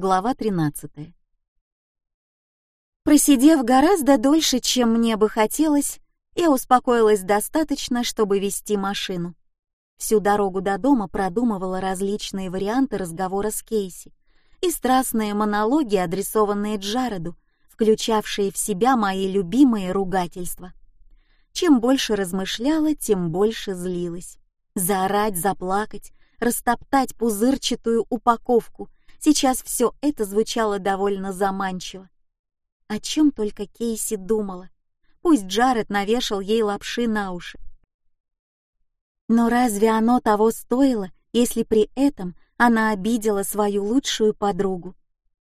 Глава 13. Просидев гораздо дольше, чем мне бы хотелось, я успокоилась достаточно, чтобы вести машину. Всю дорогу до дома продумывала различные варианты разговора с Кейси и страстные монологи, адресованные Джареду, включавшие в себя мои любимые ругательства. Чем больше размышляла, тем больше злилась. Заорать, заплакать, растоптать пузырчатую упаковку. Сейчас все это звучало довольно заманчиво. О чем только Кейси думала. Пусть Джаред навешал ей лапши на уши. Но разве оно того стоило, если при этом она обидела свою лучшую подругу?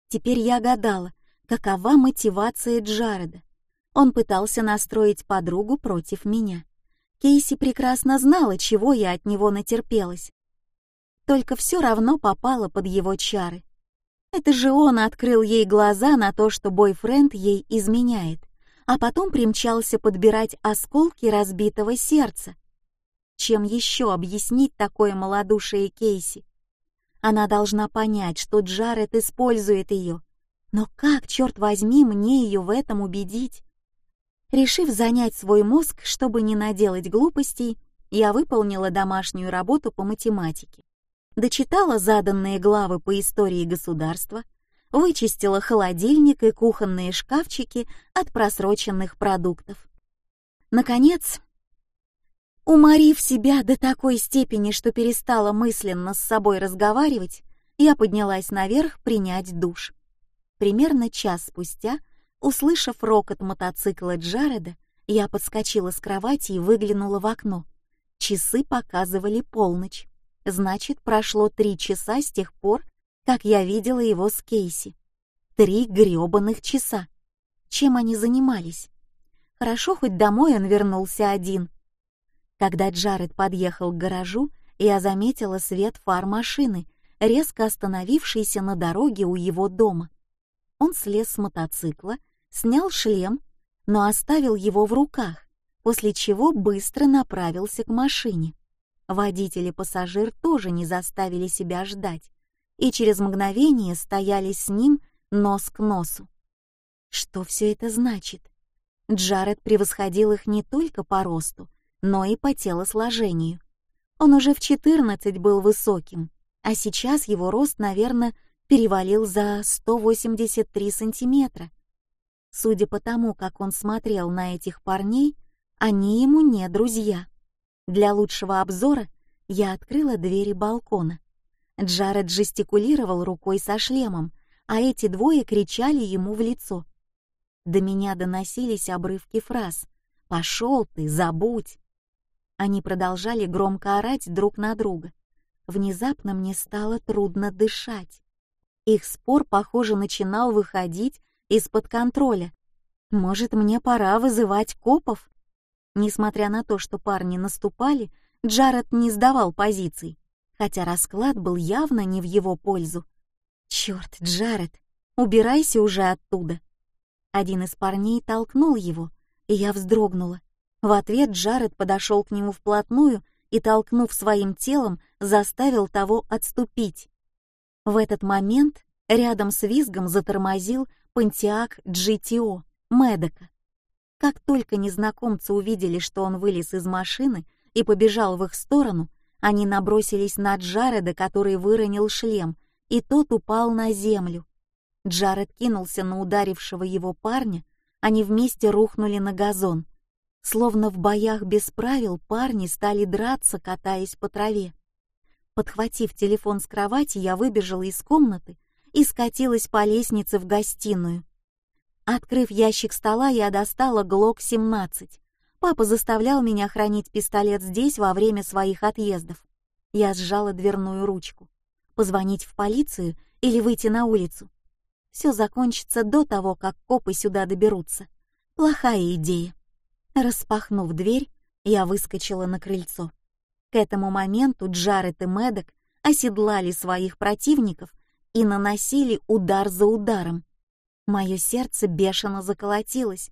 Теперь я гадала, какова мотивация Джареда. Он пытался настроить подругу против меня. Кейси прекрасно знала, чего я от него натерпелась. Только все равно попала под его чары. Это же он открыл ей глаза на то, что бойфренд ей изменяет, а потом примчался подбирать осколки разбитого сердца. Чем еще объяснить такое малодушие Кейси? Она должна понять, что Джаред использует ее. Но как, черт возьми, мне ее в этом убедить? Решив занять свой мозг, чтобы не наделать глупостей, я выполнила домашнюю работу по математике. Дочитала заданные главы по истории государства, вычистила холодильник и кухонные шкафчики от просроченных продуктов. Наконец, уморив себя до такой степени, что перестала мысленно с собой разговаривать, я поднялась наверх принять душ. Примерно час спустя — Услышав рокот мотоцикла Джареда, я подскочила с кровати и выглянула в окно. Часы показывали полночь. Значит, прошло три часа с тех пор, как я видела его с Кейси. Три грёбаных часа. Чем они занимались? Хорошо, хоть домой он вернулся один. Когда Джаред подъехал к гаражу, я заметила свет фар машины, резко остановившийся на дороге у его дома. Он слез с мотоцикла снял шлем, но оставил его в руках, после чего быстро направился к машине. Водитель и пассажир тоже не заставили себя ждать и через мгновение стояли с ним нос к носу. Что все это значит? Джаред превосходил их не только по росту, но и по телосложению. Он уже в 14 был высоким, а сейчас его рост, наверное, перевалил за 183 сантиметра — Судя по тому, как он смотрел на этих парней, они ему не друзья. Для лучшего обзора я открыла двери балкона. Джаред жестикулировал рукой со шлемом, а эти двое кричали ему в лицо. До меня доносились обрывки фраз «Пошел ты, забудь!». Они продолжали громко орать друг на друга. Внезапно мне стало трудно дышать. Их спор, похоже, начинал выходить из-под контроля. Может, мне пора вызывать копов? Несмотря на то, что парни наступали, Джаред не сдавал позиций, хотя расклад был явно не в его пользу. Черт, Джаред, убирайся уже оттуда. Один из парней толкнул его, и я вздрогнула. В ответ Джаред подошел к нему вплотную и, толкнув своим телом, заставил того отступить. В этот момент рядом с визгом затормозил Пантиак GTO Медока. Как только незнакомцы увидели, что он вылез из машины и побежал в их сторону, они набросились на Джареда, который выронил шлем, и тот упал на землю. Джаред кинулся на ударившего его парня, они вместе рухнули на газон. Словно в боях без правил парни стали драться, катаясь по траве. Подхватив телефон с кровати, я выбежала из комнаты и скатилась по лестнице в гостиную. Открыв ящик стола, я достала ГЛОК-17. Папа заставлял меня хранить пистолет здесь во время своих отъездов. Я сжала дверную ручку. Позвонить в полицию или выйти на улицу? Все закончится до того, как копы сюда доберутся. Плохая идея. Распахнув дверь, я выскочила на крыльцо. К этому моменту Джаред и Медок оседлали своих противников и наносили удар за ударом. Мое сердце бешено заколотилось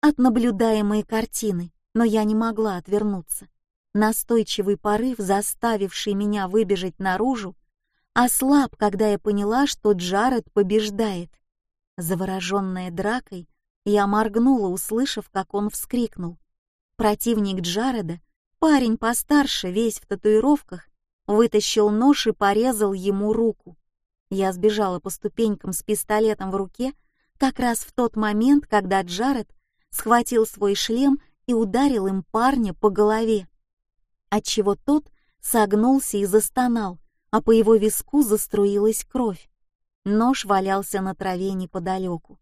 от наблюдаемой картины, но я не могла отвернуться. Настойчивый порыв, заставивший меня выбежать наружу, ослаб, когда я поняла, что Джаред побеждает. Завороженная дракой, я моргнула, услышав, как он вскрикнул. Противник Джареда, парень постарше, весь в татуировках, вытащил нож и порезал ему руку. Я сбежала по ступенькам с пистолетом в руке, как раз в тот момент, когда Джаред схватил свой шлем и ударил им парня по голове, отчего тот согнулся и застонал, а по его виску заструилась кровь. Нож валялся на траве неподалеку.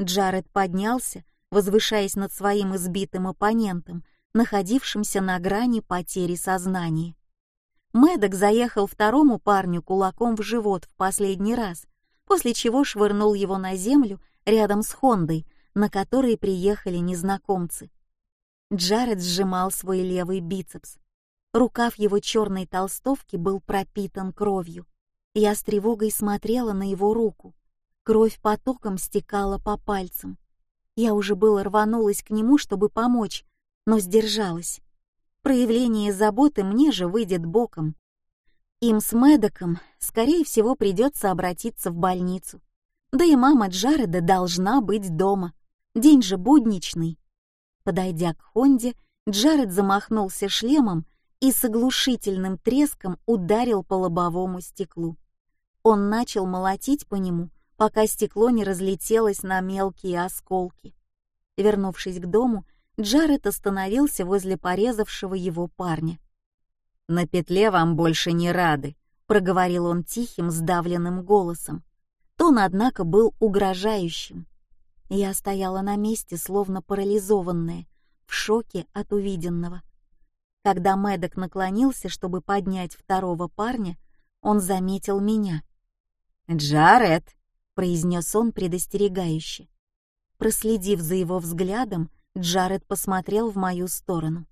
Джаред поднялся, возвышаясь над своим избитым оппонентом, находившимся на грани потери сознания. Мэддок заехал второму парню кулаком в живот в последний раз, после чего швырнул его на землю рядом с Хондой, на которой приехали незнакомцы. Джаред сжимал свой левый бицепс. Рукав его черной толстовки был пропитан кровью. Я с тревогой смотрела на его руку. Кровь потоком стекала по пальцам. Я уже было рванулась к нему, чтобы помочь, но сдержалась. Проявление заботы мне же выйдет боком. Им с Мэддоком, скорее всего, придется обратиться в больницу. Да и мама Джареда должна быть дома. День же будничный. Подойдя к Хонде, Джаред замахнулся шлемом и с оглушительным треском ударил по лобовому стеклу. Он начал молотить по нему, пока стекло не разлетелось на мелкие осколки. Вернувшись к дому, Джаред остановился возле порезавшего его парня. «На петле вам больше не рады», — проговорил он тихим, сдавленным голосом. Тон, однако, был угрожающим. Я стояла на месте, словно парализованная, в шоке от увиденного. Когда Мэддок наклонился, чтобы поднять второго парня, он заметил меня. «Джаред!» — произнес он предостерегающе. Проследив за его взглядом, Джаред посмотрел в мою сторону.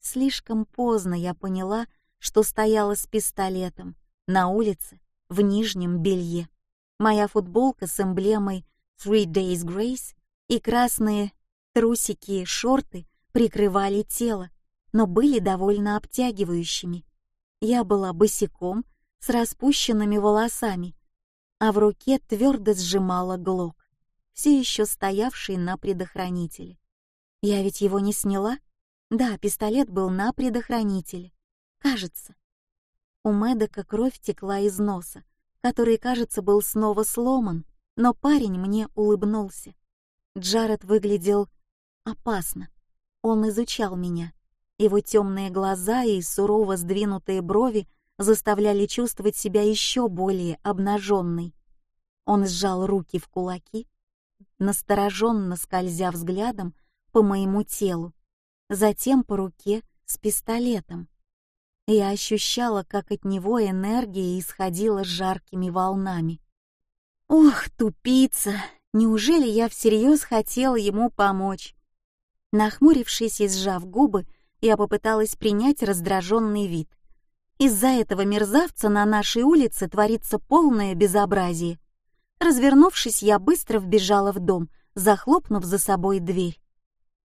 Слишком поздно я поняла, что стояла с пистолетом на улице в нижнем белье. Моя футболка с эмблемой Three Days Grace и красные трусики и шорты прикрывали тело, но были довольно обтягивающими. Я была босиком с распущенными волосами, а в руке твердо сжимала глок, все еще стоявший на предохранителе. Я ведь его не сняла? Да, пистолет был на предохранителе. Кажется. У Мэддока кровь текла из носа, который, кажется, был снова сломан, но парень мне улыбнулся. Джаред выглядел опасно. Он изучал меня. Его темные глаза и сурово сдвинутые брови заставляли чувствовать себя еще более обнаженной. Он сжал руки в кулаки, настороженно скользя взглядом по моему телу, затем по руке с пистолетом. Я ощущала, как от него энергия исходила жаркими волнами. Ох, тупица! Неужели я всерьез хотела ему помочь? Нахмурившись и сжав губы, я попыталась принять раздраженный вид. Из-за этого мерзавца на нашей улице творится полное безобразие. Развернувшись, я быстро вбежала в дом, захлопнув за собой дверь.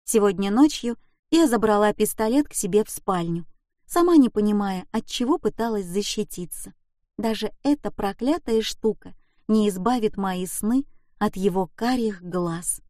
Сегодня ночью я забрала пистолет к себе в спальню, сама не понимая, от чего пыталась защититься. Даже эта проклятая штука не избавит мои сны от его карих глаз.